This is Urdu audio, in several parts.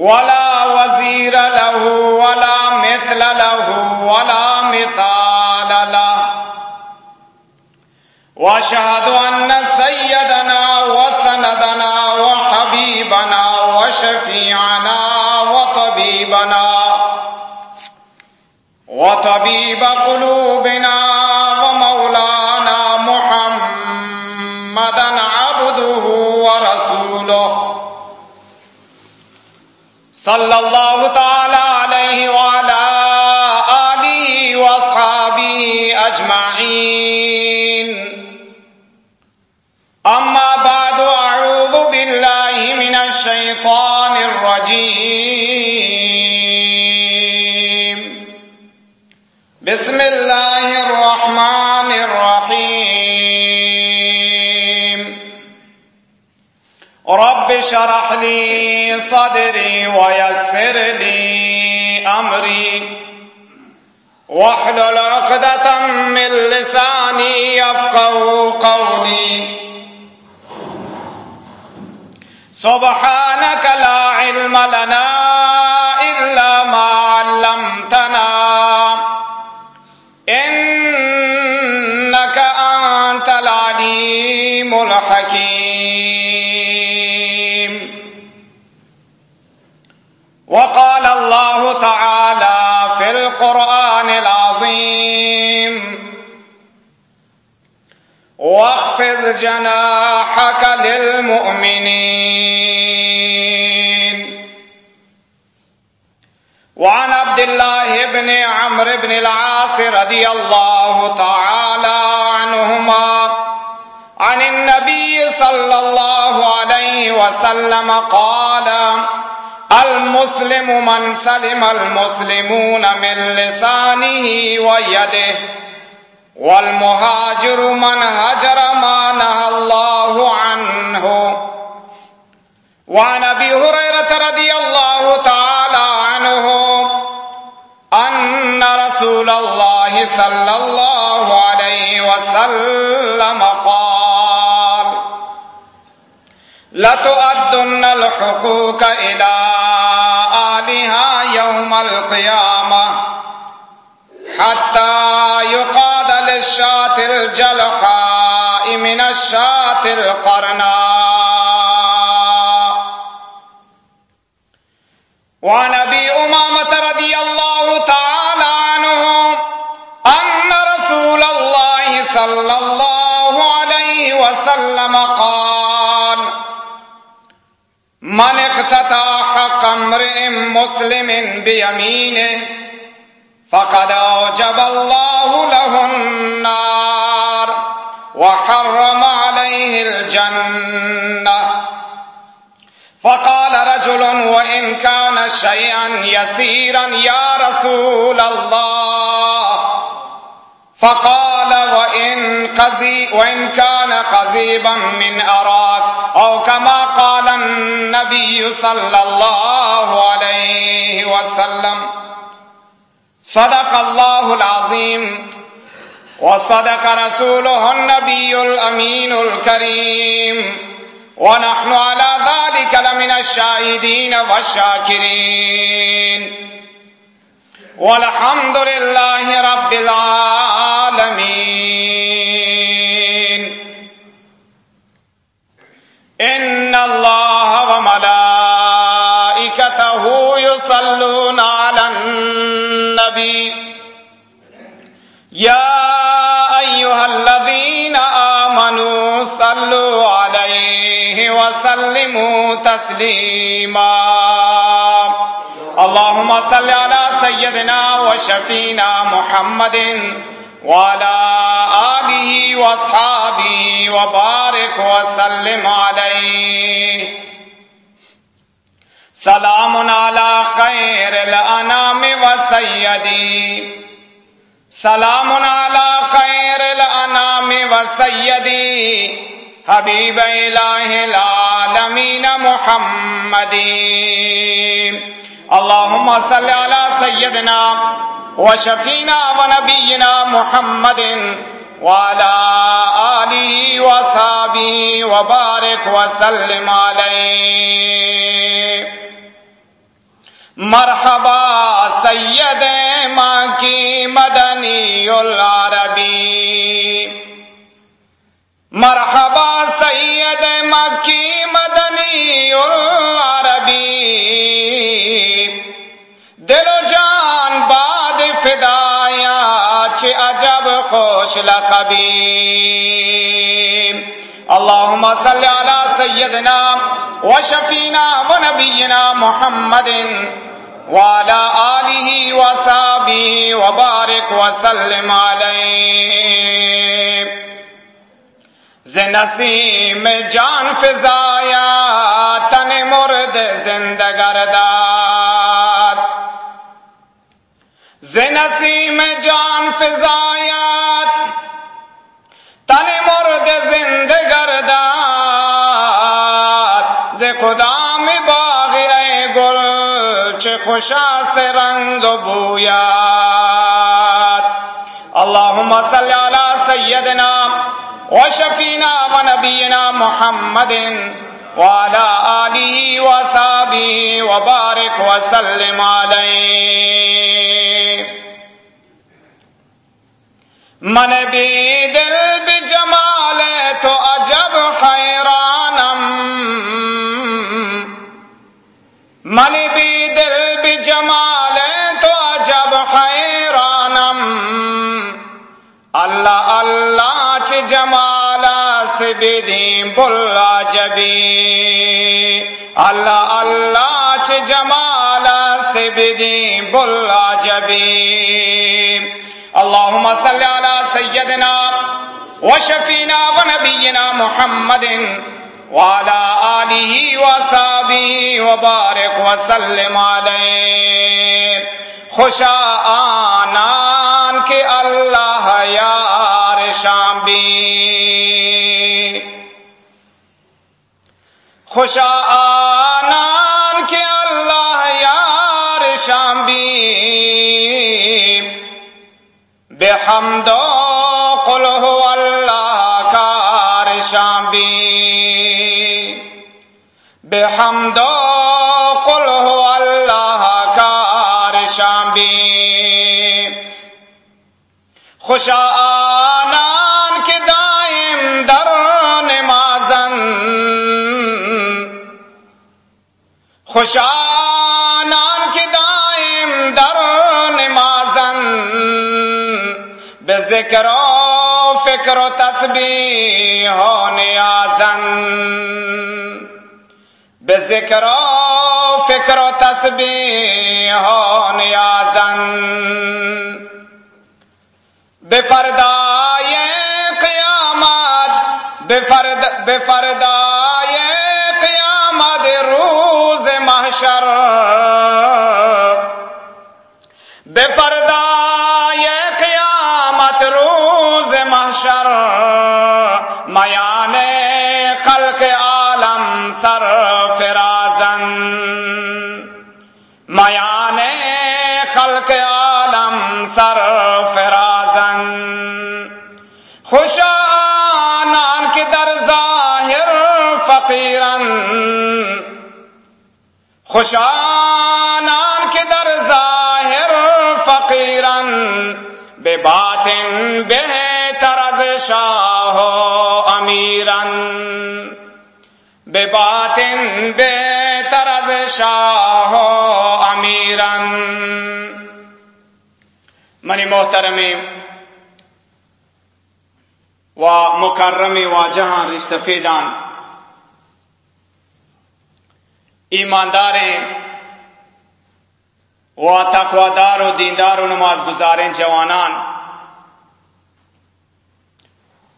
ولا وزير له ولا مثل له ولا مثال له واشهد ان سيدنا وسندنا وحبيبنا وشفيعنا وطبيبنا وطبيب قلوبنا صلی اللہ تعالی عليه وعلى آله وأصحابه أجمعين. رب شرح لي صدري ويسر لي أمري. واحلل عقدة من لساني يفقه قولي. سبحانك لا علم لنا إلا ما علمتنا. إنك أنت العليم الحكيم. وقال الله تعالى في القرآن العظيم. واخفض جناحك للمؤمنين. وعن عبد الله بن عمرو بن العاص رضي الله تعالى عنهما عن النبي صلى الله عليه وسلم قال المسلم من سلم المسلمون من لسانه ويده، والمهاجر من هجر ما نهى الله عنه. وعن ابي هريره رضي الله تعالى عنه ان رسول الله صلى الله عليه وسلم قال لتؤدن الحقوق الى حتى يقاد للشاة الجلحاء من الشاة القرناء. وعن ابي امامة رضي الله تعالى عنه ان رسول الله صلى الله عليه وسلم قال من اقتطع حق امرئ مسلم بيمينه فقد أوجب الله له النار وحرم عليه الجنة. فقال رجل وإن كان شيئا يسيرا يا رسول الله. فقال وإن, قزي وإن كان قزيبا من أراك أو كما قال النبي صلى الله عليه وسلم. صدق الله العظيم. وصدق رسوله النبي الأمين الكريم. ونحن على ذلك لمن الشاهدين والشاكرين. والحمد لله رب العالمين. النبي يا أيها الذين آمنوا صلوا عليه وسلموا تسليما. اللهم صل على سيدنا وشفينا محمد وعلى آله وأصحابه وبارك وسلم عليه. سلام على خير الأنام وسيدي سلام على خير الأنام وسيدي حبيب إله العالمين محمد اللهم صل على سيدنا وشفينا ونبينا محمد وعلى آله وصحبه وبارك وسلم عليه مرحبا سید ماں کی مدنی العربی۔ مرحبا سید ماں کی مدنی العربی۔ دل و جان باد فدایا چھ عجب خوش لقبی۔ اللهم صل على سيدنا وشفينا ونبينا محمد وعلى آله وصحبه وبارك وسلم عليه. زنسی میں جان فضایا تن مرد زندگرداد زنسی میں جان فضایا تن مرد زندگرداد خوشا سے رنگ بویا اللهم صل على سيدنا وشفينا ونبينا محمد وعلى آله وصحبه وبارك وسلم عليه من بھی دل بجمال تو عجب حیرانم۔ من بھی جمال تو عجب حیرانم۔ اللہ اللہ چ جمال بدیم بلا جبی اللہ اللہ چ جمال بدیم بلا جبی اللهم صل على سيدنا وشفينا ونبينا محمد۔ وعلى آله وصحبه وبارك وسلم عليه. خوشا آنان کے اللہ یار شامبی خوشا آنان کے اللہ یار شامبی بے حمد قل هو اللہ. کار شامبی بے حمد قل ہو اللہ کار شامبی خوشا آنان کے دائم در نمازن۔ خوشا آنان کے دائم در نمازن۔ بے ذکروں ذکر و و تسبیح و نیازن بے ذکر و فکر و تسبیح ہو نیازن بے فردائے قیامت بے فرد بے فردائے قیامت روز محشر۔ خوشانان کی در ظاہر فقیرن خوشانان کی در ظاہر فقیرن بے باطن، بہتر از شاہ امیرن بے باطن بے ترد شاہ امیرن منی محترمی و مکرمی و جہاں رشتفیدان ایمانداریں و تقوادار و دیندار و نماز گزاریں جوانان۔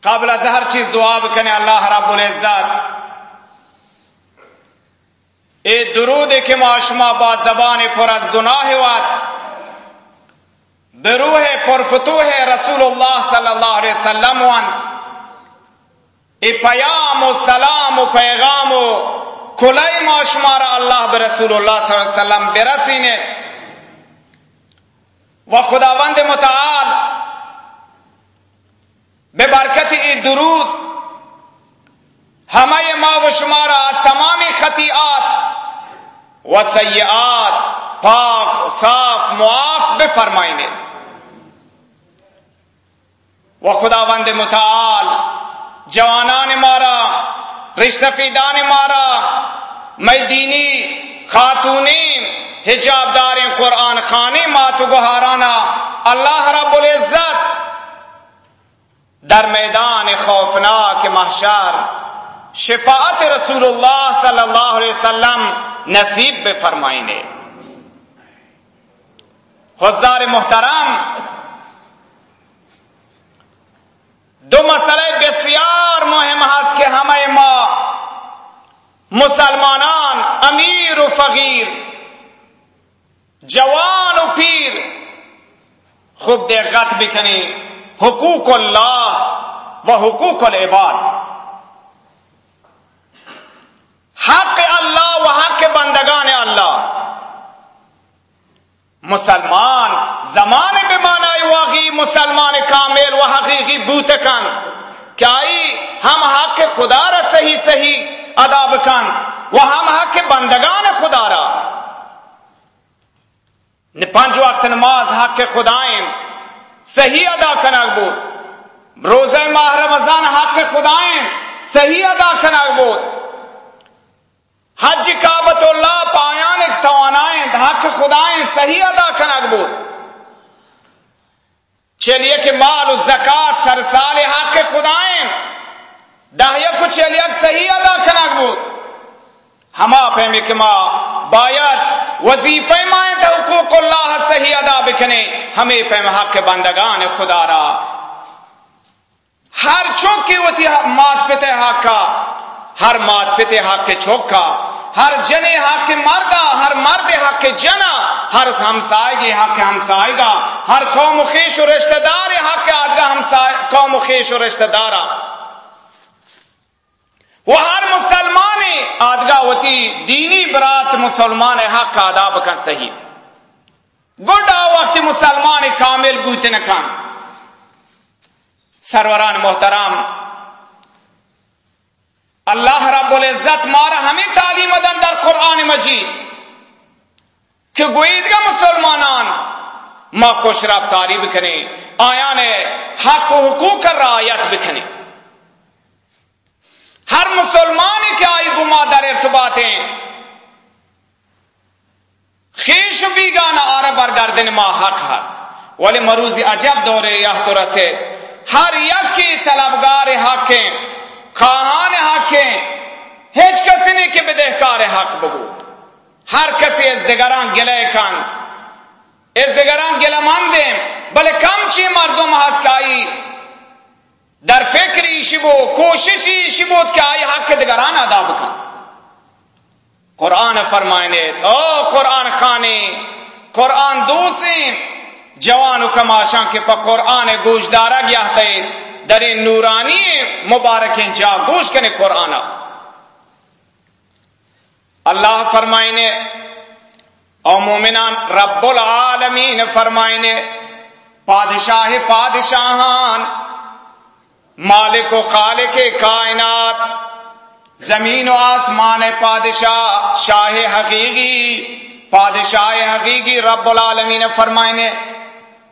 قبل از ہر چیز دعا بکنے اللہ رب العزت۔ اے درود کے معاشمہ با زبان پر از گناہ وات بروح پر فتوح رسول اللہ صلی اللہ علیہ وسلم وان اے پیام و سلام و پیغام و کلائی معاشمارا اللہ برسول اللہ صلی اللہ علیہ وسلم برسینے و خداوند متعال بے برکت ای درود ہمیں ما و شمارا تمامی خطیات و سیئات پاک صاف معاف بے فرمائنے و خداوند متعال، جوانان مارا، رشتفیدان مارا میں دینی خاتونی حجاب دار قرآن خانی، ماتو گہارانا اللہ رب العزت، در میدان خوفناک محشر، شفاعت رسول اللہ صلی اللہ علیہ وسلم نصیب بے فرمائنے حضار محترم دو مسئلہ بسیار مهم هست که همه ما مسلمانان امیر و فقیر، جوان و پیر، خوب دقت بکنید حقوق اللہ و حقوق العباد۔ حق اللہ و حق بندگان اللہ۔ مسلمان زمان بے معنی واقعی مسلمان کامل و حقیقی بوتکن کیا ہم حق خدا را صحیح صحیح ادا بکن و ہم حق بندگان خدا را۔ پنج وقت نماز حق خدائیں۔ صحیح ادا کنک بود۔ روزہ ماہ رمضان حق خدائیں۔ صحیح ادا کنک بود۔ حج کابت اللہ پایان ایک توانائیں، حق خدائیں صحیح ادا کنک بود۔ چلیے کہ مال زکات، سر سال حق خدائیں دہیا کو چلیے صحیح ادا کنک بود۔ ہما فہمی کہ ماں باید وظیفہ مائیں تو حقوق اللہ صحیح ادا بکنے۔ ہمیں پہ حق بندگان خدا را۔ ہر چوک کی ہوتی مات پتے حق کا، ہر مات پتے حق کے چوک کا۔ ہر جنے حق کے مردہ، ہر مرد حق کے جنا، ہر ہمسائے گی حق ہمسائے گا ہر قوم خیش و رشتہ دار حق کے آدگاہ ہمسائے، قوم خیش و رشتہ دارا۔ وہ ہر مسلمان آدگاہ ہوتی دینی برات مسلمان حق کا ادا بکن صحیح۔ گڈا وقت مسلمان کامل بوتے نکان سروران محترام اللہ رب العزت مارا ہمیں تعلیم دن در قرآن مجید کہ گوید گا مسلمانان ما خوش رفتاری بکنے آیا نے حق و حقوق کر رعایت بکنے ہر مسلمان کے آئی گما در ارتباطیں خیش بھی گانا آر بر گردن ما حق ہس ولی مروز عجب دورے یا تو رسے۔ ہر یک کی طلبگار حق ہیں۔ خواہان حق ہیں ہیچ کسی نے کہ بدہکار حق بگود۔ ہر کسی از دگران گلے کن از دگران گلے مندیں بلے کم چی مردم ہس کائی در فکری شبو کوششی شبوت کہ آئی حق دگران ادا بکن قرآن فرمائنے، او قرآن خانے، قرآن دوسیں۔ جوان و کماشاں کے پا قرآن گوشدارا گیا ہے در نورانی مبارکیں جا گوش کنے قرآن اللہ فرمائنے، او مومنان، رب العالمین فرمائنے، پادشاہ پادشاہان، مالک و خالق کائنات، زمین و آسمان پادشاہ، شاہ حقیقی، پادشاہ حقیقی رب العالمین فرمائنے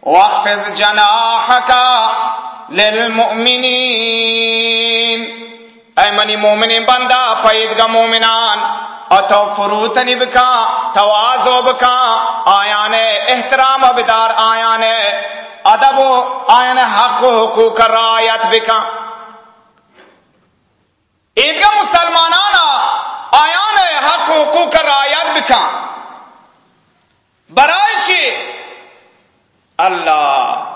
وقفز جناحکا للمؤمنین. اے منی مومن بندہ پیدگا مومنان اتو فروتنی بکا توازو بکا، آیان احترام بدار آیان ادب و آیان حق و حقوق رایت بکا. عیدگاہ مسلمانان، آیان حق و حقوق رعایت بکن برای چی؟ اللہ.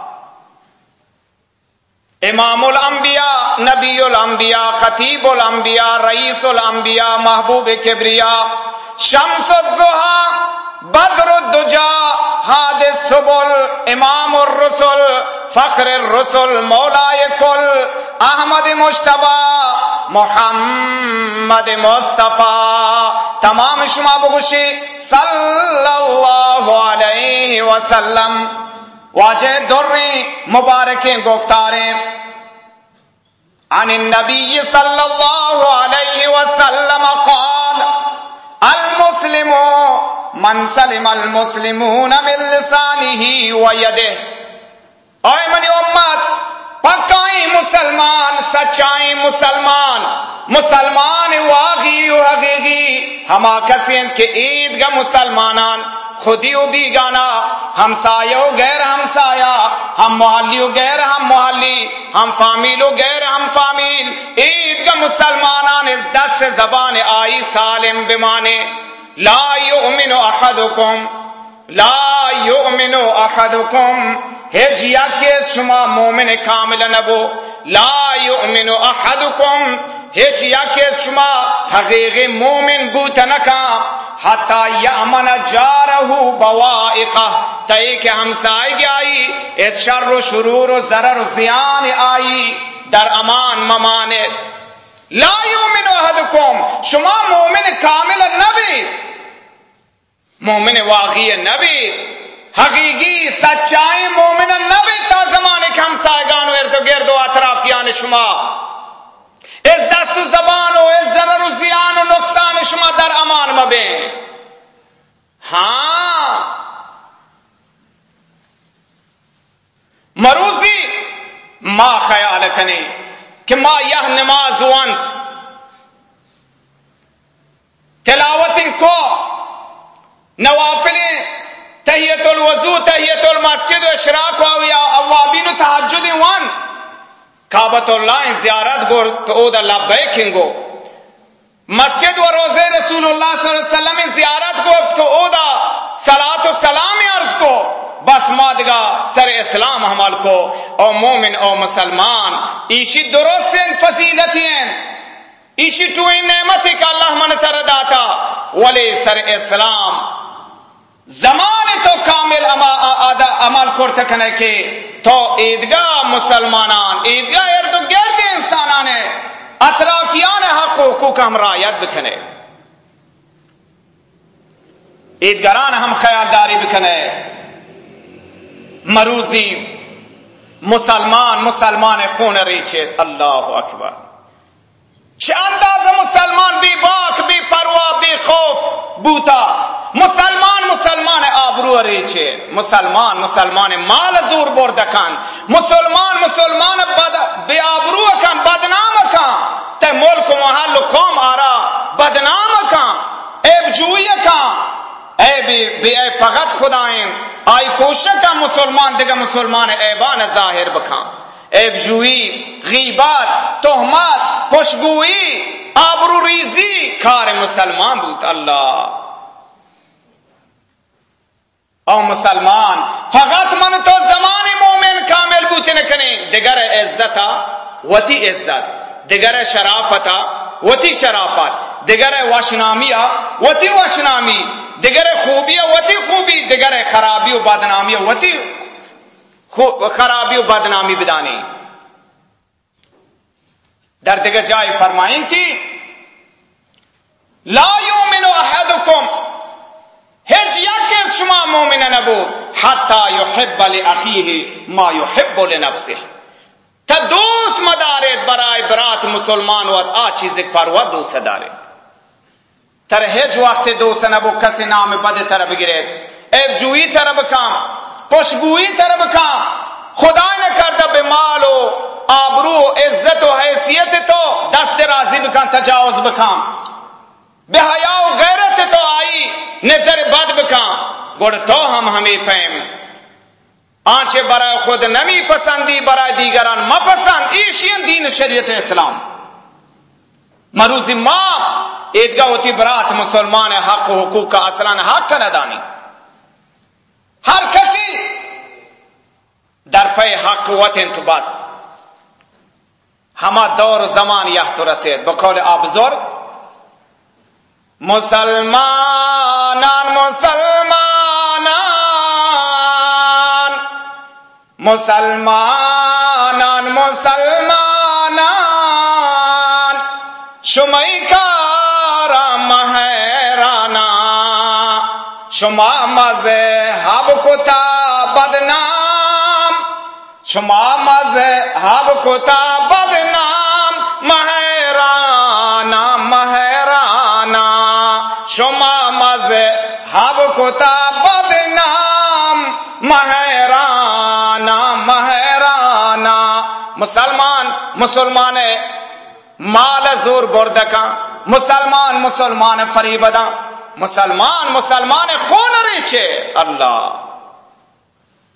امام الانبیاء نبی الانبیاء خطیب الانبیاء رئیس الانبیاء محبوب کبریا، شمس الزہا بدر الدجا حاد السبل امام الرسل، فخر الرسل مولا کل، احمد مشتبہ محمد مصطفیٰ. تمام شما بگوشی صلی اللہ علیہ وسلم. واجہ دری مبارکیں، گفتاریں. عن النبی صلی اللہ علیہ وسلم قال، المسلم من سلم المسلمون من لسانه ويده. اے منی امت پکائی مسلمان، سچائی مسلمان مسلمان واغی و حقیقی ہما کسین کے عید گا مسلمانان خودی و بھی گانا ہمسایہ غیر ہمسایا ہم محلی و غیر ہم محلی، ہم فامیل و غیر ہم فامیل۔ عید کا مسلمانان دس زبان آئی سالم بمانے۔ لا یؤمن احدکم، لا یؤمن احدکم۔ ہے جیا کے شما مومن کامل نبو۔ لا یؤمن احدکم ہے جیا کے شما حقیقی مومن بوت نکا حتی یامن جارہو بوائقہ. تئی کہ ہمسائے گی آئی، اس شر و شرور و ضرر و زیان آئی، در امان ممانے. لا یؤمن احدکم، شما مومن کامل نبی مومن واقعی نبی حقیقی سچائی مومن نبی تا زمانے کے ہم سائگان و ارد گرد و اطرافیان شما. اس دست و زبان و اس ضرر و زیان و نقصان شما در امان مبے ہاں۔ مروزی، ما خیال کنے کہ ما یہ نماز وانت۔ تلاوت کو۔ نوافل تحیت الوضو، تحیت المسجد اشراق و اوابین تحجد وان کعبت اللہ زیارت گور تو او دا لبیک گو۔ مسجد و روزے رسول اللہ صلی اللہ علیہ وسلم زیارت کو تو او دا صلاة و سلام عرض کو بس مادگا سر اسلام حمل کو۔ او مومن، او مسلمان، ایشی درست فضیلتی ہیں۔ ایشی تو این نعمتی کہ اللہ من تر داتا۔ ولی سر اسلام۔ زمان تو کامل عمل کرتے کنے کے۔ تو عیدگاہ مسلمانان، عیدگاہ ارد گرد انسانان اطرافیان حق و حقوق ہم رایت بکنے عیدگران ہم خیالداری بکنے مروزی، مسلمان مسلمان خون ریچے اللہ اکبر۔ انداز مسلمان بھی باک بھی پروا بھی خوف، بوتا۔ مسلمان مسلمان آبرو ریچے مسلمان مسلمان مال زور بردکان مسلمان مسلمان بد بے آبرو کان بدنام کان تے ملک و محل و قوم آرا، بدنام کان ایب جوئی کان اے بی بی اے پغت خدائیں، آئی کوشک کا مسلمان دیگا مسلمان ایبان ظاہر بکان ایب جوئی غیبات تہمات خوشگوئی آبرو ریزی کار مسلمان بوت اللہ او مسلمان فقط من تو زمان مومن کامل بوتے نکنے دگر عزتا وتی عزت دگر شرافتا وتی شرافت دگر واشنامیا وتی واشنامی دگر خوبیا وتی خوبی دگر خرابی و بدنامی وتی خرابی و بدنامی بدانی در دیگر جای فرمائیں تھی لا یومن احدکم هیچ یک شما مومن نبود حتی یحب لاخیه ما یحب لنفسه تا دوست مدارد برای برات مسلمان و آ چیز پر و دوست دارد تر هیچ وقت دوست نبو کسی نام بد تر بگیرد ایب جویی تر بکام خوشبویی تر بکام خدا نکرده به مال و آبرو عزت و حیثیت تو دست راضی بکن، تجاوز بکن۔ بے حیا و غیرت تو آئی، نظر بد بکن۔ گڑ تو ہم ہمیں پیم آنچے برای خود نمی پسندی برای دیگران مپسند۔ ایشین دین شریعت اسلام۔ مروز ما عیدگاہ ہوتی برات مسلمان حق و حقوق کا اصلان حق کا ندانی ہر کسی در پہ حق وطن تو بس۔ ہما دور زمان یہ تو رسید۔ بقول آبزور مسلمانان مسلمانان۔ مسلمانان مسلمانان۔ شمئی کارا مہرانا شما مذہب بدنام، شما مذہب کتا بدنام، مہرانا مہرانا، شما مذہب کتا بدنام، مہرانا مہرانا۔ مسلمان مسلمان مال زور بردکا مسلمان مسلمان فریبدا مسلمان مسلمان خون ریچے۔ اللہ۔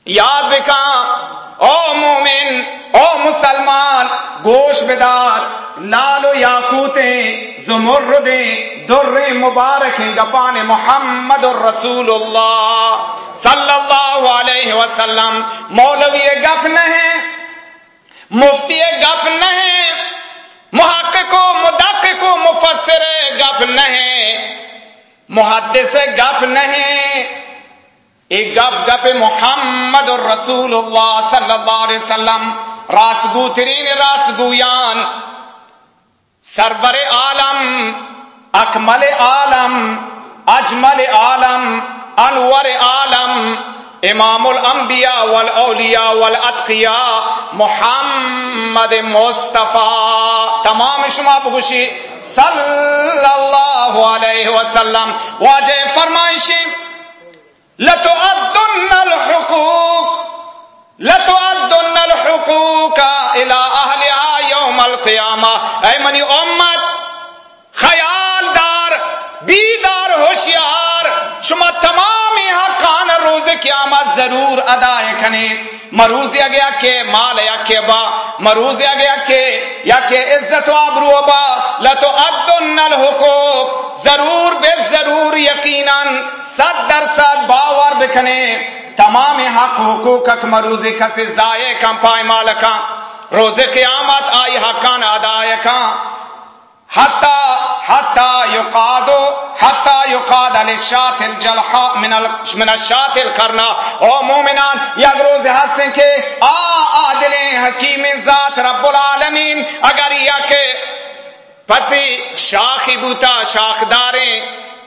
یاد بکا او مومن، او مسلمان گوش بدار لالو یاقوتے زمردے در مبارک گپان محمد الرسول اللہ صلی اللہ علیہ وسلم۔ مولوی گپ نہیں مفتی گپ نہیں محقق و مدقق و مفسر گپ نہیں محدث گپ نہیں ایک گپ گپ محمد الرسول اللہ صلی اللہ علیہ وسلم، راسگو ترین راسگویان سربر عالم، اکمل عالم، اجمل عالم، انور عالم، امام الانبیاء والاولیاء والاتقیاء، محمد مصطفیٰ، تمام شما بگوشی صلی اللہ علیہ وسلم۔ واجہ فرمائشی لتؤدن الحقوق لتؤدن الحقوق الى اهلها يوم القيامه اے منی امت خیال دار بیدار ہوشیار شما تمام روز قیامت ضرور ادا کنے مروز یا گیا کہ مال یا کے با مروز یا گیا کہ یا کہ عزت و ابرو با لتو ادن الحقوق۔ ضرور بے ضرور یقیناً صد درصد باور بکنے تمام حق حقوق حق مروز کس زائے کم پائے مالکا روز قیامت آئی حقان ادائے کان حتی حتی یقادو حتی یقاد علی الشات الجلحاء من من الشات القرنا او مومنان، یک روز ہستیں کہ آ عادل حکیم ذات رب العالمین، اگر یا کہ پسی شاخی بوتا شاخداریں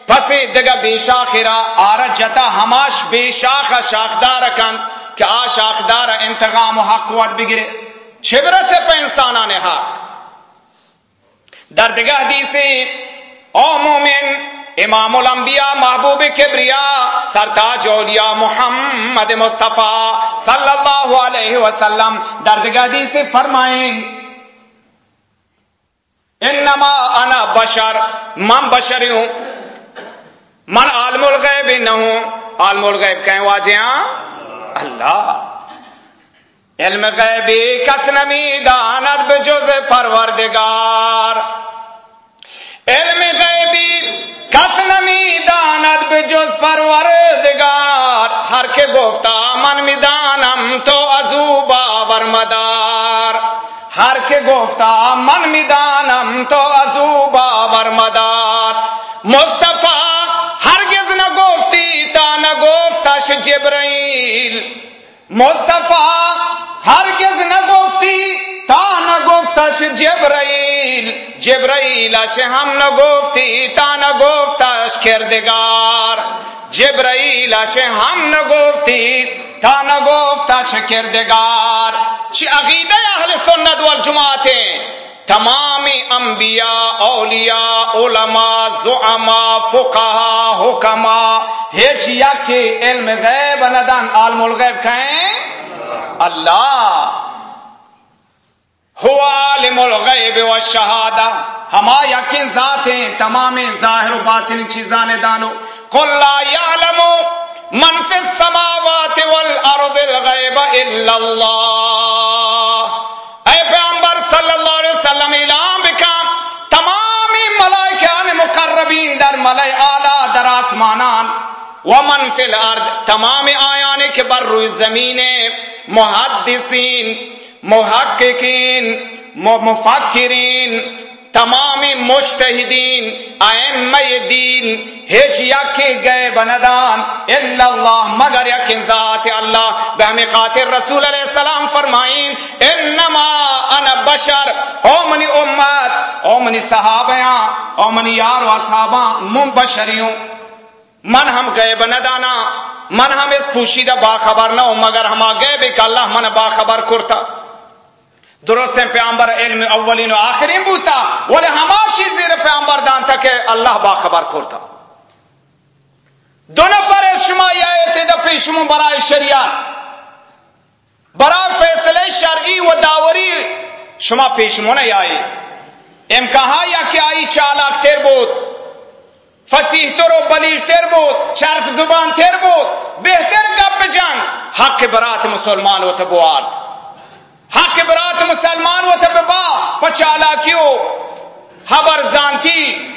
پسی دگا بے شاخرا آرہ جتا ہماش بے شاخ شاخدار کن کہ آ شاخدار انتقام و حق قوت بگرے. چھبرہ سے پہ انسانان حق. دردگاہ حدیث او مومن، امام الانبیاء، محبوب کبریا، سرتاج اولیاء محمد مصطفیٰ صلی اللہ علیہ وسلم، دردگاہ حدیث فرمائیں۔ انما انا بشر، من بشر ہوں؟ من عالم الغیب نہ ہوں عالم الغیب کہیں واجیاں اللہ۔ علم غیبی کس نمی داند بجز پروردگار. علم غیبی کس نمی داند بجز پروردگار. ہر کے گفتا من می دانم تو ازو باور مدار. ہر کے گفتا من می دانم تو ازو باور مدار. مصطفیٰ ہرگز نہ گفتی تا نہ گفتش جبرائیل مصطفیٰ ہرگز نہ گفتی تا نہ گفتش جبرائیل جبرائیل اش ہم نہ تا نہ گفتش کردگار۔ جبرائیل اش ہم نہ گفتی تا نہ کردگار۔ شی عقیدہ اہل سنت والجماعت تمام انبیاء، اولیاء، علماء، زعماء فقہا حکما ہیچ یکی علم غیب ندن عالم الغیب کہیں؟ اللہ ہوا عالم الغیب والشہادہ ہما یقین ذات ہیں، تمام ظاہر و باطن چیزاں دانو۔ قل لا یعلم من فی السماوات والارض الغیب الا اللہ۔ اے پیغمبر صلی اللہ علیہ وسلم، اعلان بکا، تمام ملائکان مقربین در ملائ اعلی، در آسمانان۔ ومن فی الارض، تمام آیان کے بر روی زمین محدثین، محققین، مفکرین تمام مجتہدین، ائمہ دین ہیچ یکی گئے بندان الا اللہ، مگر یک ذات اللہ، بہم خاطر رسول علیہ السلام فرمائیں انما انا بشر، او منی امت، او منی صحابیاں، او منی یار و اصحاباں من بشریوں من ہم گئے بندانا من ہم اس پوشیدہ باخبر نہ ہوں، مگر ہما گئے بے کہ اللہ من باخبر کرتا۔ درست پیامبر علم اولین و آخرین بوتا، ولی ہما چیز زیر پیامبر دانتا کہ اللہ باخبر کرتا۔ دو نفر شما یا دفعی شما برای شریعت۔ برای فیصله شرعی و داوری شما پیشمون آئی ام کہا یا کہ آئی چالاک تیر بود۔ فصیح تر و بلیغ تر بود چرپ زبان تر بود. بہتر گپ جان حق برات مسلمان و تبوارد حق برات مسلمان و تببا پچالا کیوں؟ خبر زانتی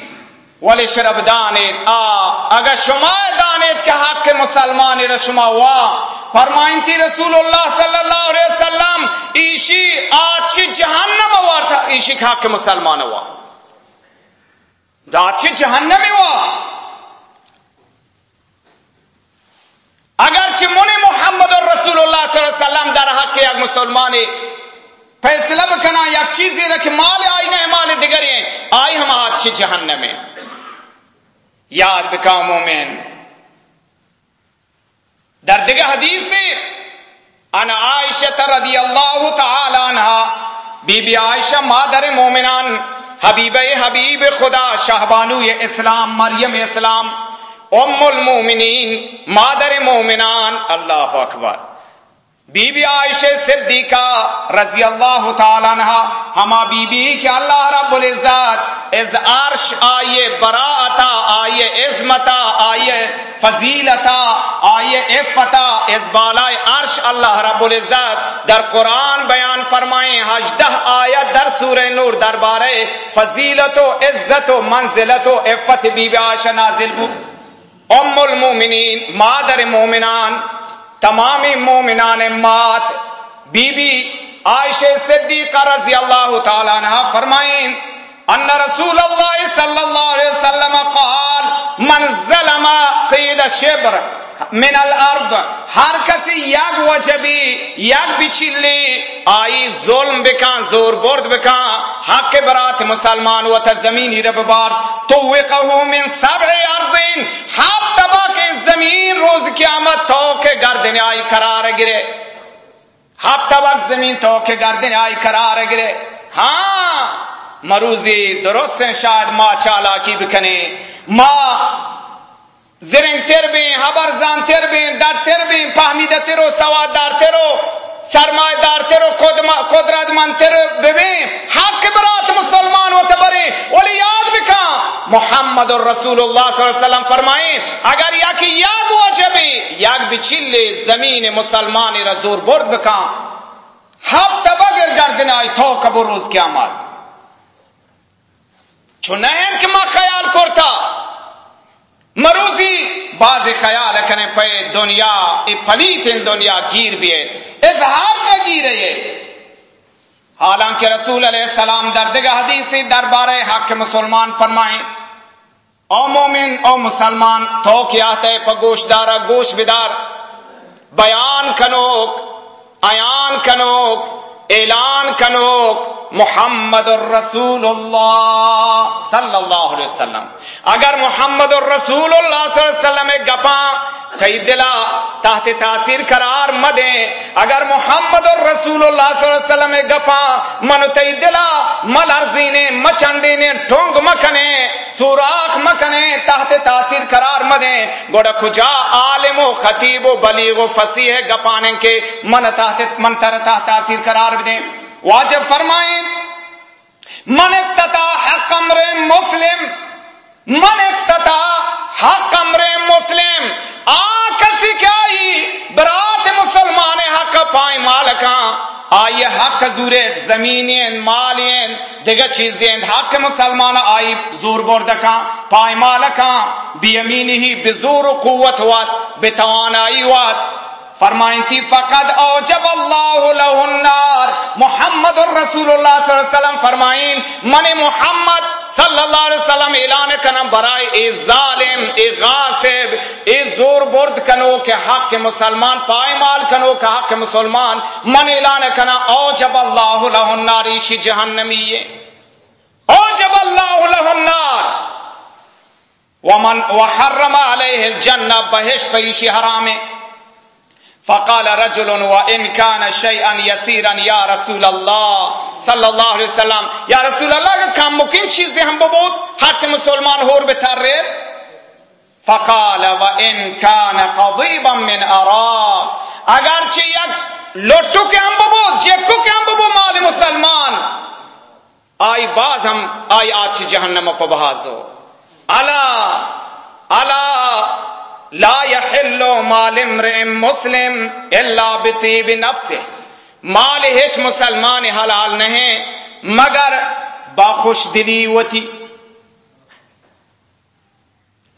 ولی شرب دانت آ، اگر شما دانت کہ حق مسلمان رشما ہوا فرمائن تھی رسول اللہ صلی اللہ علیہ وسلم، ایشی آج جہنم ہوا تھا ایشی کا حق مسلمان ہوا داچی جہنمی ہوا اگر من محمد اور رسول اللہ صلی اللہ علیہ وسلم در حق یک مسلمان فیصلہ بکنا یک چیز دے رکھ مال آئی نہ مال دیگر آئی ہم آج جہنم میں یاد بکا مومن۔ در دیگر حدیث سے ان عائشہ رضی اللہ تعالی عنہ، بی بی عائشہ مادر مومنان حبیب حبیب خدا شہبانو اسلام، مریم اسلام ام المومنین مادر مومنان اللہ اکبر بی بی عائشہ صدیقہ رضی اللہ تعالیٰ عنہ ہما بی بی کہ اللہ رب العزت از عرش آئیے براعتا آئیے عظمتا آئیے فضیلتا آئیے افتا از بالائے عرش اللہ رب العزت در قرآن بیان فرمائیں حجدہ آیت در سورہ نور دربارے فضیلت و عزت و منزلت و افت بی بی عائشہ نازل ام المومنین مادر مومنان تمام مومنان مات بی بی عائشہ صدیقہ رضی اللہ تعالی عنہ فرمائیں، ان رسول اللہ صلی اللہ علیہ وسلم قال، من ظلم قید شبر من الارض، ہر کسی یک وجبی یک بچلی، آئی ظلم بکان زور برد بکان حق برات مسلمان و زمینی رب بار تو من سبع ارضین ہر تبا کے زمین روز قیامت تو کے گردن آئی قرار گرے۔ ہر تبا زمین تو کے گردن آئی قرار گرے۔ ہاں مروزی درست شاید ماں چالا کی بکنے۔ ماں زرنگ تر بین، حبر زان تر بین، در تر بین، فهمیده تر و سواد دار تر و سرمایه دار تر و قدرت من تر ببین، حق برات مسلمان و تبری. ولی یاد بکن، محمد رسول اللہ صلی اللہ علیہ وسلم فرمائیں اگر یکی یاد واجبی یک بچل زمین مسلمانی را زور برد بکن. ہفت بگر گردن آئی تو کبر روز قیامت. چنین کہ ما خیال کرتا مروزی بعض خیال کرنے پہ دنیا ای پلیت ان دنیا گیر بھی ہے اظہار چا گیر ہے حالانکہ رسول علیہ السلام دردگہ حدیثی دربار حق مسلمان فرمائیں، او مومن، او مسلمان، تو کیا تے پا گوش دارا گوش بدار۔ بیان کنوک ایان کنوک، اعلان کنوک محمد الرسول اللہ صلی اللہ علیہ وسلم اگر محمد الرسول اللہ صلی اللہ علیہ وسلم گپا دلا تحت تاثیر قرار مدیں اگر محمد الرسول اللہ صلی اللہ علیہ وسلم گپا من تی دلا ملرزینے مچنڈینے ٹھونگ مکنے سوراخ مکنے تحت تاثیر قرار مدیں گوڑا کجا عالم و خطیب و بلیغ و فصیح گپانے کے من تحت من تر تحت تاثیر قرار دیں واجب فرمائیں۔ من افتتا حق امر مسلم، من افتتا حق امر مسلم۔ آ کسی کیا برات مسلمان حق پائیں مالکاں۔ آئی حق زورے زمینین، مالین، دیگر چیزیں حق مسلمان آئی زور بردکاں، پائیں مالکاں۔ بی امینی ہی بزور قوت وات بتوانائی وات۔ فرمائیں تھی فقد اوجب اللہ له النار۔ محمد الرسول اللہ صلی اللہ علیہ وسلم فرمائیں، من محمد صلی اللہ علیہ وسلم اعلان کنا برائے اے ظالم، اے غاصب، اے زور برد کنو کے حق کے مسلمان، پائمال کنو کے حق کے مسلمان۔ من اعلان کنا اوجب اللہ له النار، ایشی جہنمی اوجب اللہ له النار۔ ومن وحرم علیہ الجنہ بہش پیشی حرام فقال رجل وإن كان شيئا يسيرا يا رسول الله. صلی اللہ علیہ وسلم یا رسول اللہ کا کام ممکن چیز ہم بہت حق مسلمان ہور بتر رہے فقال وإن كان قضيبا من ارا اگر چھ یک لوٹو کے ہم بہت جیکو کے ہم بہت مال مسلمان. آئی بعض ہم آئی آج جہنم پہ بہازو اللہ اللہ لا يحل مال امرئ مسلم الا بطيب نفسه. مال ہچ مسلمان حلال نہیں، مگر باخوش دلی وتی.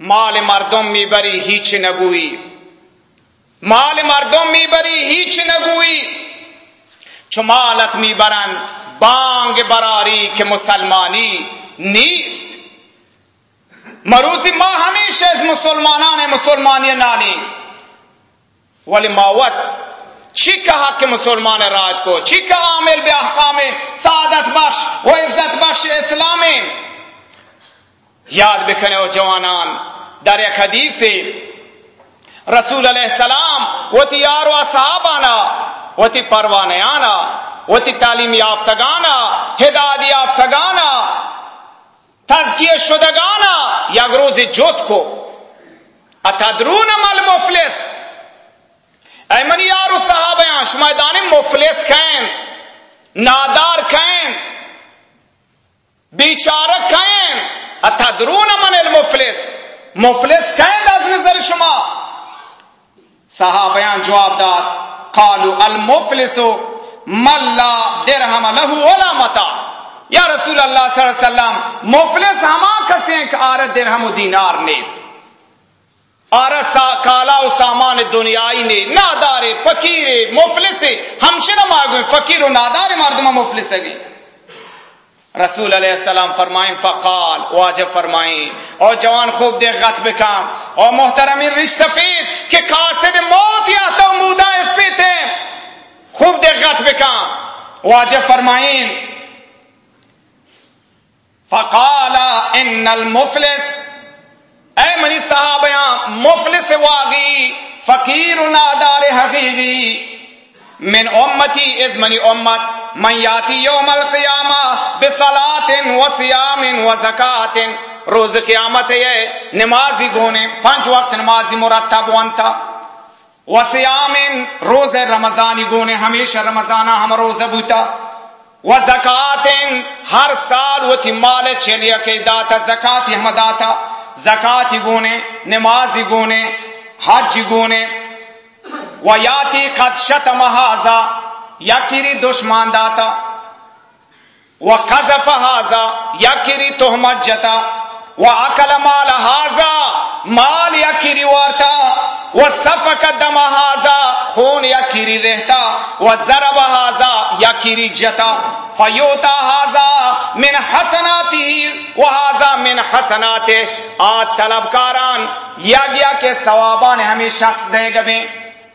مال مردم می بری هیچ نگویی مال مردم می بری هیچ نگویی چو مالت می برند بانگ براری که مسلمانی نیست. مروتی ما ہمیشہ مسلمانان مسلمانی نانی. ولی ماوت چی کہا کہ مسلمان راج کو چی کہا عامل بے احکام سعادت بخش و عزت بخش اسلام یاد بکنے و جوانان، در ایک حدیث سے رسول علیہ السلام، وہ تی یار یارو اصحابانا، وہ تی پروانیانا، وہ تی تعلیم یافتگانا، ہدایت یافتگانا تزکیه شدگانا یک روز جز کو۔ اتدرون مل مفلس ای من یارو صحابه ہیں شما دانی مفلس کہیں، نادار کہیں، بیچارہ کہیں، اتدرون من المفلس؟ مفلس کہیں از نظر شما؟ صحابیان جواب داد قالوا المفلس من لا درهم له ولا متاع یا رسول اللہ صلی اللہ علیہ وسلم، مفلس ہما کسیں کہ درہم و دینار نیس۔ آرت کالا و سامان دنیای نے نادار فقیر مفلس ہم شنہ فقیر و نادار مردم مفلس ہے رسول علیہ السلام فرمائیں، فقال واجب فرمائیں اور جوان خوب دیکھ غت بکام اور محترم رش سفید کہ قاصد موت یا تو مودا اس پہ تھے خوب دیکھ غت بکام واجب فرمائیں فقال ان المفلس۔ اے منی صاحب یہاں مفلس واگی فقیر نادار حقیقی۔ من امتی، از منی امت، من یاتی یوم القیامہ بصلاة و سیام و زکاة۔ روز قیامت ہے، نمازی گونے پانچ وقت نمازی مرتب وانتا و سیام روز رمضانی گونے، ہمیشہ رمضانہ ہم روز بوتا۔ و زکات ہر سال وہ تھی مال چلیا کے داتا زکات ہم داتا زکات گونے نماز گونے، حج گونے۔ و یاتی قد شت محاذا یکری دشمن داتا۔ و قذف هذا یکری تهمت جتا۔ و اکل مال هذا مال یکری وارتا۔ و سفک دم هذا، خون یکری رہتا و ضرب هذا یکری جتا فیوتا هذا من حسناتی و هذا من حسنات آج طلبکاران، یا گیا کے ثوابان ہمیں شخص دے گبیں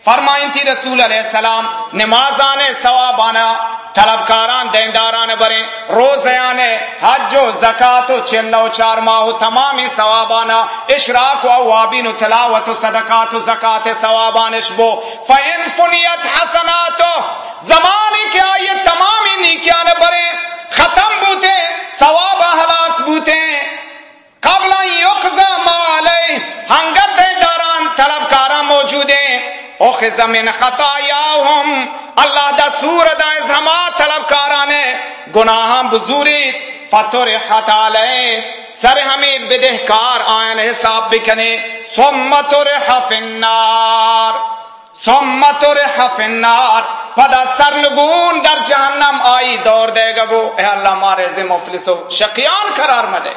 فرمائیں تھی رسول علیہ السلام، نمازان ثوابانا طلبکاران، دینداران برے روزیانے حج و زکات و چلہ و چار ماہ تمامی ثوابانا اشراق و اوابین و تلاوت و صدقات و زکات ثوابان اشبو فین فنیت حسنات زمانی کے آئیے تمامی نیکیان برے، ختم بوتے، ثواب حلاس بوتے، قبل یقضا ما علیہ، ہنگر دینداران، طلبکاران موجود ہیں۔ اخذ من خطایاهم اللہ دا سور دا ازہما طلب کارانے۔ گناہاں بزوری۔ فطر حتالے سر ہمیں بدہکار آئین حساب بکنے۔ سمت رحف النار۔ سمت رحف النار۔ پدا سر نگون در جہنم آئی دور دے گا وہ اے اللہ مارے زی مفلسو شقیان قرار مدے۔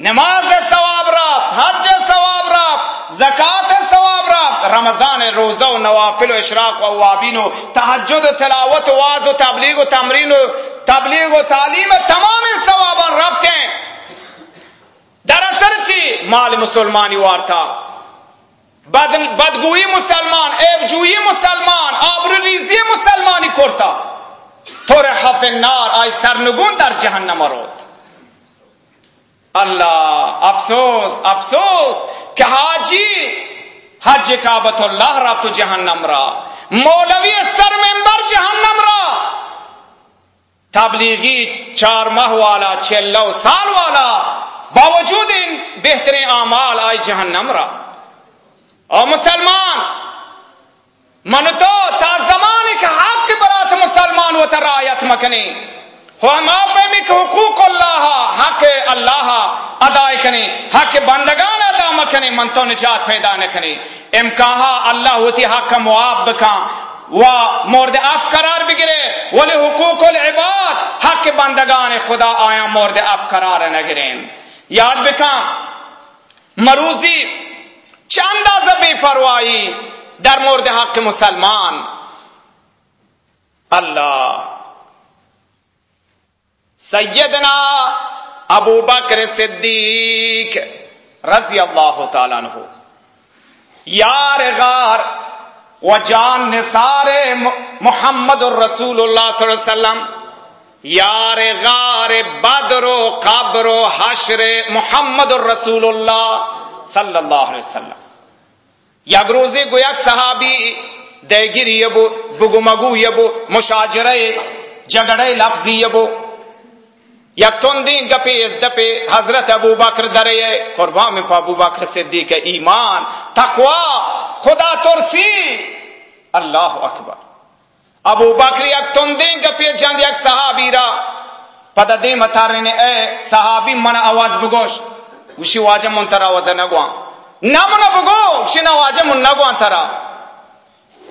نماز ثواب راب حج ثواب راب زکات ثواب راب بعد رمضان روزہ و نوافل و اشراق و اوابین و تحجد و تلاوت و واز و تبلیغ و تمرین و تبلیغ و تعلیم تمام ثوابان ربط ہیں۔ دراصل چی؟ مال مسلمانی وارتا۔ بد بدگویی مسلمان ایبجویی مسلمان، آبروریزی مسلمانی کرتا طور حف نار آئی سرنگون در جہنم رود اللہ، افسوس افسوس کہ حاجی حج کابت اللہ را تو جہنم را۔ مولوی سر ممبر جہنم را۔ تبلیغی چار ماہ والا چلو سال والا، باوجود ان بہترین اعمال آئی جہنم را۔ اور مسلمان من تو تا زمان کے حق برات مسلمان و ترایت مکنی۔ حقوق اللہ، حق اللہ ادا کنی، حق بندگان ادا مکنی من تو نجات پیدا نکنی امکان اللہ ہوتی حق معاب بکا و مورد اف قرار بگرے۔ ولی حقوق العباد، حق بندگان خدا آیا مورد اف قرار نگرین یاد بکا، مروزی چند بے پروائی در مورد حق مسلمان۔ اللہ سیدنا ابو بکر صدیق رضی اللہ تعالیٰ عنہ۔ یار غار و جان نثار محمد الرسول اللہ صلی اللہ علیہ وسلم۔ یار غار بدر و قبر و حشر محمد الرسول اللہ صلی اللہ علیہ وسلم۔ یک روزی گو یک صحابی دیگیری یبو بگو مگو یبو مشاجره جگڑه لفظی یبو۔ یک تندین گپی از دپی حضرت ابو بکر دره قربان پا ابو بکر صدیق ایمان تقوا خدا ترسی اللہ اکبر۔ ابو بکر یک تندین گپی جند یک صحابی را پدا دی متارنے اے صحابی من آواز بگوش۔ وشی واجه منتر آواز نگوان۔ نمنا بگو وشی نواجه من نگوان ترا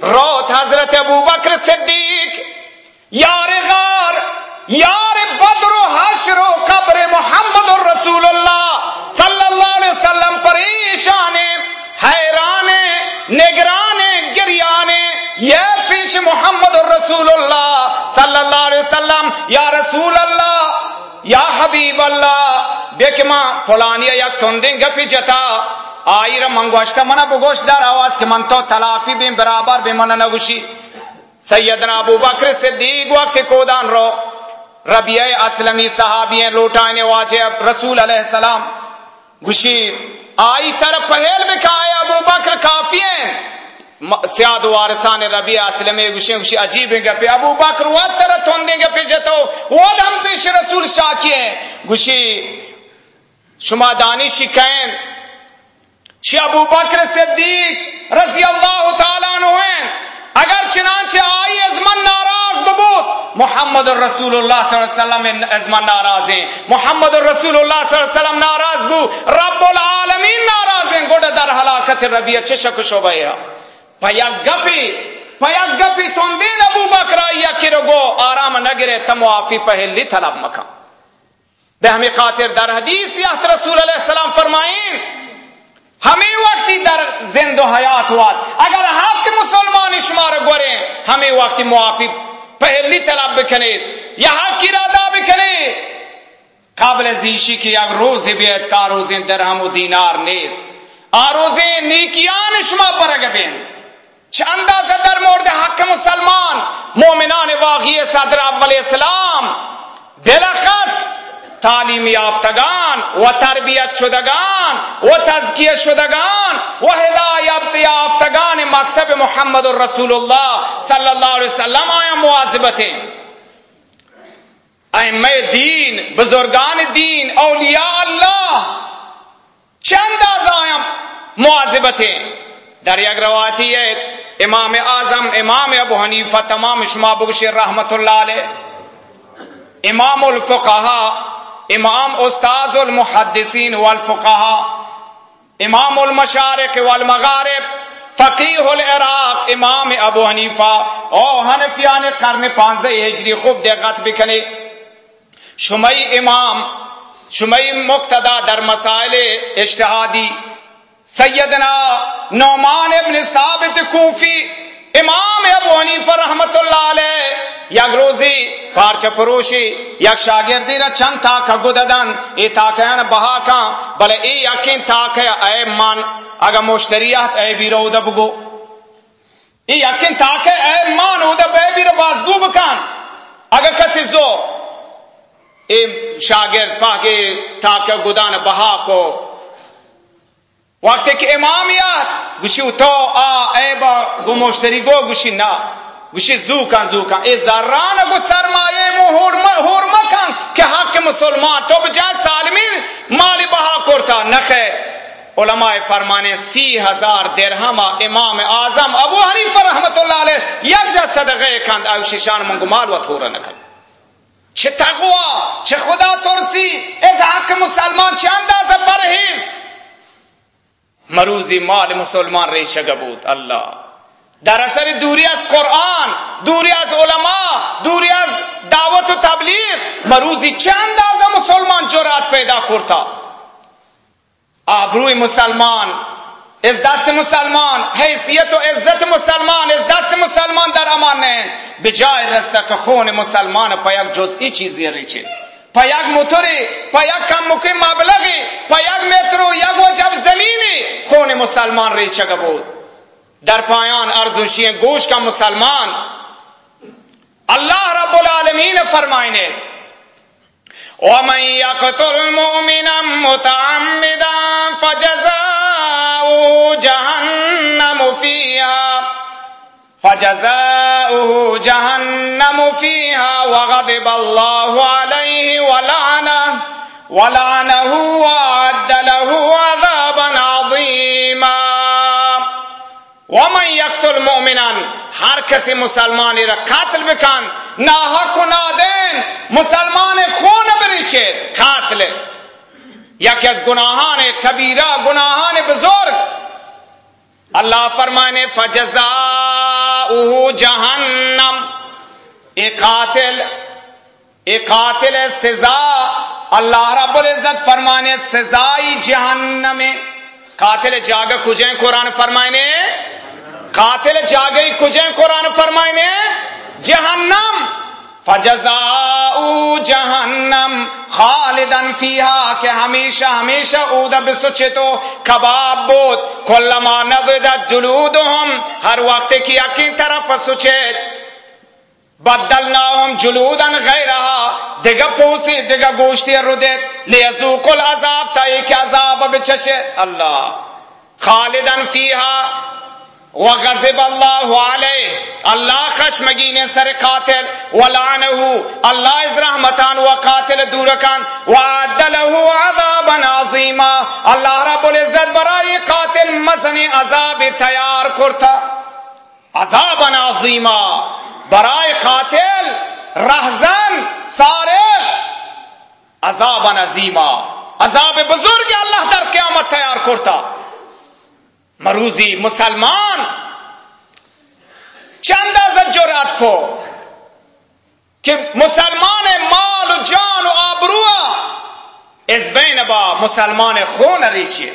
روت حضرت ابو بکر صدیق، یار غار۔ یار بدر و حشر و قبر محمد الرسول اللہ صلی اللہ علیہ وسلم پریشان، حیران، نگران، گریان یہ پیش محمد الرسول اللہ صلی اللہ علیہ وسلم، یا رسول اللہ، یا حبیب اللہ بیکما فلانی یک تندین گپی جتا آئی را منگوشتا منا بگوش در آواز کہ من تو تلافی بین برابر بین من نگوشی۔ سیدنا ابو بکر صدیق وقت کودان رو۔ ربیع اسلمی صحابی ہیں لوٹانے واجے رسول علیہ السلام۔ گوشی آئی طرف پہل میں بکائے ابو بکر، کافی ہیں۔ سیاد وارثان ربیع اسلمی گوشی گوشی عجیب ہیں۔ گپے، ابو بکر، وہ طرح تھون دیں گے جتو، وہ ہم پیش رسول شاکی ہیں۔ گوشی شما دانی شکین، شی ابو بکر صدیق رضی اللہ تعالیٰ عنہ ہیں۔ اگر چنانچہ آئی از من محمد الرسول اللہ صلی اللہ علیہ وسلم از من ناراض ہیں۔ محمد الرسول اللہ صلی اللہ علیہ وسلم ناراض بو۔ رب العالمین ناراض ہیں۔ گوڑا در حلاکت ربیہ چشک شبہ پیا گپی پیا گپی تون دین ابو بکر یا کرگو آرام نگرے تموافی پہلی طلب مکان بے ہمیں خاطر در حدیث یا رسول علیہ السلام فرمائیں۔ ہمیں وقتی در زند و حیات وات اگر حق مسلمان شمار گورے، ہمیں وقتی معافی پہلی طلب بکنے یا حق کی رادا بکنے قابل زیشی کی اگر روز بیت کا روزیں درہم و دینار نیس آروزیں نیکیان شما پرگ بین۔ چندہ در مورد حق مسلمان، مومنان واقعی صدر اول اسلام بلخص تعلیم یافتگان، و تربیت شدگان، و تزکیه شدگان، و ہدایت یافتگان مکتب محمد الرسول اللہ صلی اللہ علیہ وسلم آیا مواظبت۔ ائمہ دین، بزرگان دین، اولیاء اللہ، چند آیا مواظبت۔ در یک روایتی ہے، امام اعظم، امام ابو حنیفہ، تمام شما بگشیر رحمت اللہ علیہ۔ امام الفقہا امام استاد المحدثین والفقہا امام المشارق والمغارب فقیح العراق، امام ابو حنیفہ، او حنفیان قرن پانزہ ہجری، خوب دقت بکنے۔ شمئی امام شمئی مقتدا در مسائل اجتہادی، سیدنا نعمان ابن ثابت کوفی، امام ابو حنیف رحمت اللہ علیہ، یک روزی پارچ پروشی یک شاگردی را چند تاکا گددن، ای تاکیان بہا کان بلے ای یکین تاکہ اے من اگا مشتریات اے بیرو دا بگو۔ ای یکین تاکہ اے من او دا بے بیرو بازگو بکن اگا کسی زو، ای شاگرد پاکی تاکہ گدان بہا کو وقتی کہ امامیت گوشی تو آ، اے با، گو مشتری گو، گوشی نا۔ گوشی زو کن ای ذران گو سرمایه مو هور مکن که حق مسلمان تو بجای سالمین مالی بها کرتا نخیر علماء فرمانے سی ہزار درہم امام اعظم ابو حنیفہ رحمت اللہ علیہ یک جا صدقے کند او شیشان منگو مال و تھورا نکل چه تقوا چه خدا ترسی از حق مسلمان چه اندازه پرهیز مروزی مال مسلمان ریشه بود الله در اثر دوری از قرآن دوری از علماء دوری از دعوت و تبلیغ. مروزی چند اندازه مسلمان جرأت پیدا کرتا. آبروی مسلمان عزت مسلمان حیثیت و عزت مسلمان عزت مسلمان در امان به جای رسته که خون مسلمان پا یک جزئی چیزی ریچه. پا یک موتوری پا یک کم مبلغی پا یک مترو یک وجب زمینی خون مسلمان ریچه بود در پایان ارزوشی گوش کا مسلمان اللہ رب العالمین فرمائنے، ومن يقتل مؤمنا متعمدا فجزاؤه جهنم فيها، فجزاؤه جهنم فيها وغضب الله عليه ولعنه ولعنه وعد له عذابا عظيما۔ ومن یقتل مؤمنان ہر کسی مسلمانی را قاتل بکن ناحق و نادین مسلمان خون بریچے، قاتل. یکی از گناہان کبیرہ، گناہان بزرگ. اللہ فرمانے فجزاؤہ جہنم اے قاتل اے قاتل سزا، اللہ رب العزت فرمانے، سزائی جہنم. قاتل جاگا کجیں قرآن فرمانے؟ قاتل جاگئی کجیں قرآن فرمائنے جہنم۔ فجزاؤ جہنم۔ خالدن فیہا کہ ہمیشہ ہمیشہ اودا بسچے تو کباب بود۔ کلما نضدت جلودهم ہر وقت کی اکی طرف سچیت بدلناهم جلودا غیرها دیگا پوسی دیگا گوشتی ردت لیزوق العذاب تا ایک عذاب بچشے اللہ۔ خالدن فیہا۔ وغضب اللہ علیہ. اللہ خشمگین سر قاتل. ولعنه اللہ از رحمتان و قاتل دورکان. وعد له عذابا عظیما. اللہ رب العزت برائی قاتل مزن عذاب تیار کرتا. عذابا عظیما. برائی قاتل رہزن سارے. عذابا عظیما. عذاب بزرگ اللہ در قیامت تیار کرتا. مروزی مسلمان. چند از جرات کو؟ که مسلمان مال و جان و آبرو از بین با مسلمان خون ریچی.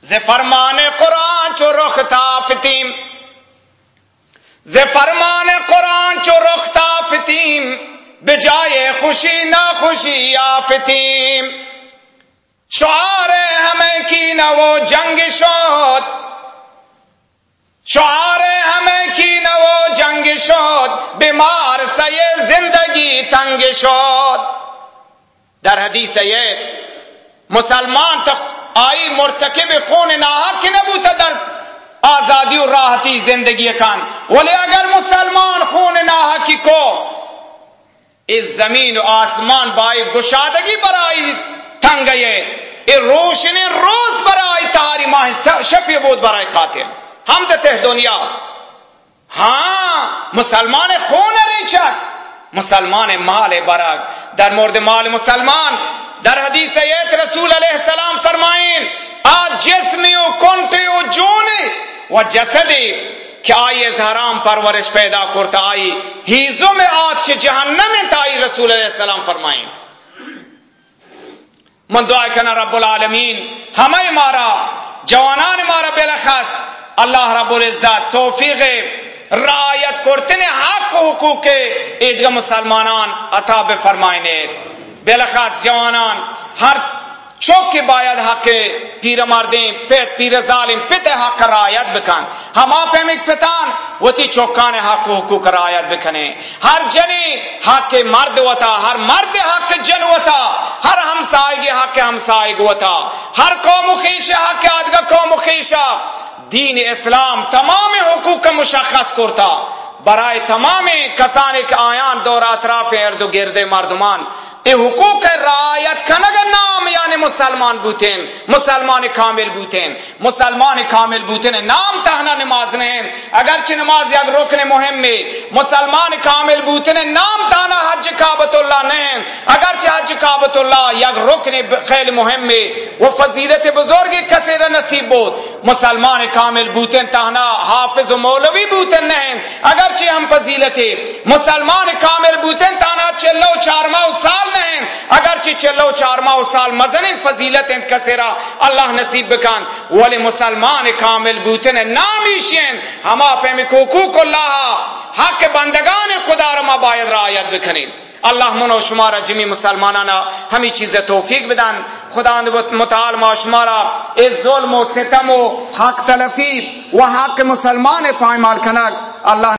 ز فرمان قرآن چو رخ تافتیم. ز فرمان قرآن چو رخ تافتیم. به جای خوشی ناخوشی یافتیم. شعار ہمیں کی نہ وہ جنگ شود شعار ہمیں کی نہ وہ جنگ شود بیمار سے زندگی تنگ شود در حدیث یہ مسلمان تک آئی مرتکب خون ناحق کی نبوتا در آزادی و راحتی زندگی کان۔ ولی اگر مسلمان خون ناحقی کو اس زمین و آسمان بائی گشادگی برائی تنگ ای روشنی روز برای تاری ماہ شفی بود برای قاتل۔ ہم دتے دنیا۔ ہاں مسلمان خون ریچک۔ مسلمان مال برک۔ در مورد مال مسلمان، در حدیث ایت رسول علیہ السلام فرمائیں آج جسمی و کنٹی و جونی و جسدی کہ آئی از حرام پرورش پیدا کرتا آئی۔ ہیزو میں آج جہنم تائی رسول علیہ السلام فرمائیں من دعا کنا رب العالمین. ہمیں مارا، جوانان مارا بلخص اللہ رب العزت توفیق رعایت کرتے حق کو حقوق کے. عیدگاہ مسلمانان عطا فرمائنے بلخص جوانان، ہر چوک باید حق پیر مردیں پیت پیر ظالم پت حق رعایت بکن. ہم آپ پتان، وتی چوکان حق و حقوق رعایت بکنے. ہر جنی حق مرد وتا ہر مرد حق جن وتا ہر ہمسائے حق ہمسائے وتا ہر قوم خیش حق آدگا قوم خیشہ دین اسلام تمام حقوق مشخص کرتا. برائے تمام کسان کے آیان دور اطراف ارد و گرد مردمان. اے حقوق رعایت کنگ نام یعنی مسلمان بوتین، مسلمان کامل بوتین، مسلمان کامل بوتین نام تہنا نماز نہیں اگرچہ نماز یک رکن مهم میں مسلمان کامل بوتین نام تہنا حج کعبت اللہ نہیں اگرچہ حج کعبت اللہ یک رکن خیل مهم میں وہ فضیلت بزرگ کثیر نصیب بود۔ مسلمان کامل بوتین تہنا حافظ و مولوی بوتین نہیں اگرچہ ہم فضیلت مسلمان کامل بوتین تہنا چلو چارما سال نہیں اگرچہ چلو چار ماہ سال مزن فضیلت کثیرہ اللہ نصیب بکان، ولی مسلمان کامل بوتن نامی شین ہما پہ میں اللہ حق بندگان خدا رما باید رعایت بکنین۔ اللہ منو شمارا جمی مسلمانانا، ہمیں چیزیں توفیق بدن۔ خدا متعال ما شمارا اس ظلم و ستم و حق تلفی، و حق مسلمان پائمال کنک اللہ